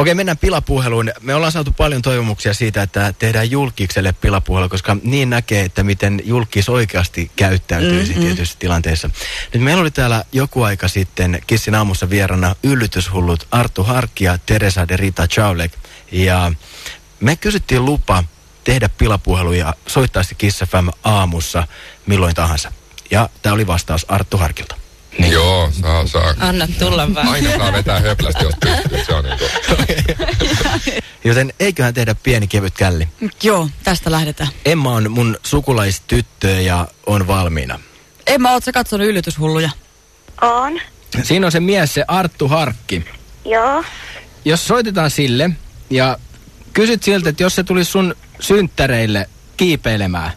Okei, mennään pilapuheluun. Me ollaan saatu paljon toivomuksia siitä, että tehdään julkikselle pilapuhelu, koska niin näkee, että miten julkis oikeasti käyttäytyisi mm-hmm. tietyissä tilanteissa. Nyt meillä oli täällä joku aika sitten Kissin aamussa vierana yllytyshullut Artu Harkki ja Teresa de Rita Chaulek. Ja me kysyttiin lupa tehdä pilapuhelu ja soittaa se Kiss FM aamussa milloin tahansa. Ja tämä oli vastaus Arttu Harkilta. Niin. Joo, saa, saa. Anna tulla vaan. Aina saa vetää höplästi, jos pystyy. Se on niin kuin... Joten eiköhän tehdä pieni kevyt källi. Joo, tästä lähdetään. Emma on mun sukulaistyttö ja on valmiina. Emma, oot sä katsonut yllytyshulluja? On. Siinä on se mies, se Arttu Harkki. Joo. Jos soitetaan sille ja kysyt siltä, että jos se tulisi sun synttäreille kiipeilemään.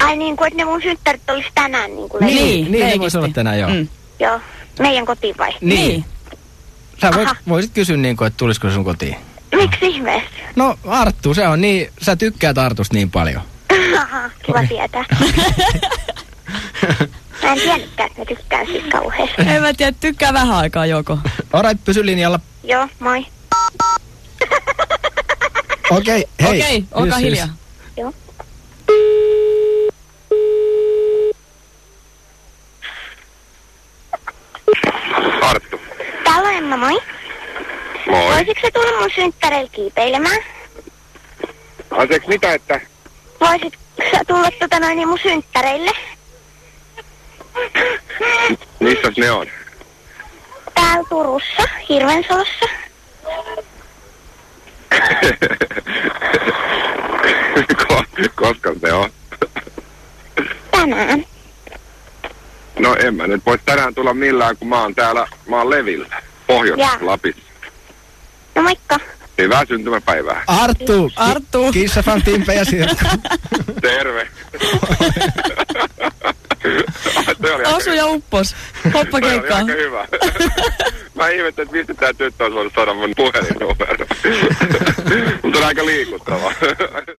Ai niin kuin, että ne mun synttärit olisi tänään niin kuin Niin. niin, niin ne voisi olla tänään joo. Mm. Joo. Meidän kotiin vai? Niin. Sä voit, Aha. voisit kysyä niin kuin, että tulisiko se sun kotiin. Miksi ihmeessä? No Arttu, se on niin, sä tykkäät Artusta niin paljon. Aha, kiva tietää. Mä en tiennytkään, että mä tykkään siis kauheasti. En mä tiedä, tykkää vähän aikaa joko. Alright, pysy linjalla. Joo, moi. Okei, hei. Okei, olkaa Yes, yes. hiljaa. Joo. Arttu. Täällä on Emma, moi. Moi. Voisitko sä tulla mun synttäreillä kiipeilemään? Anteeksi mitä, että... Voisitko sä tulla tota noin niin mun synttäreille? Missä ne on? Täällä Turussa, Hirvensalossa. Ko- Koska ne on? Tänään. No en mä nyt voi tänään tulla millään, kun mä oon täällä, mä oon levillä. Pohjois-Lapissa. No moikka. Hyvää syntymäpäivää. Arttu. Arttu. Kissa fan timpejä sieltä. Terve. Osu ja uppos. Hoppa Toi oli keikkaa. aika hyvä. Mä ihmettelin, että mistä tää tyttö on voinut saada mun puhelinnumero. Mutta on aika liikuttava.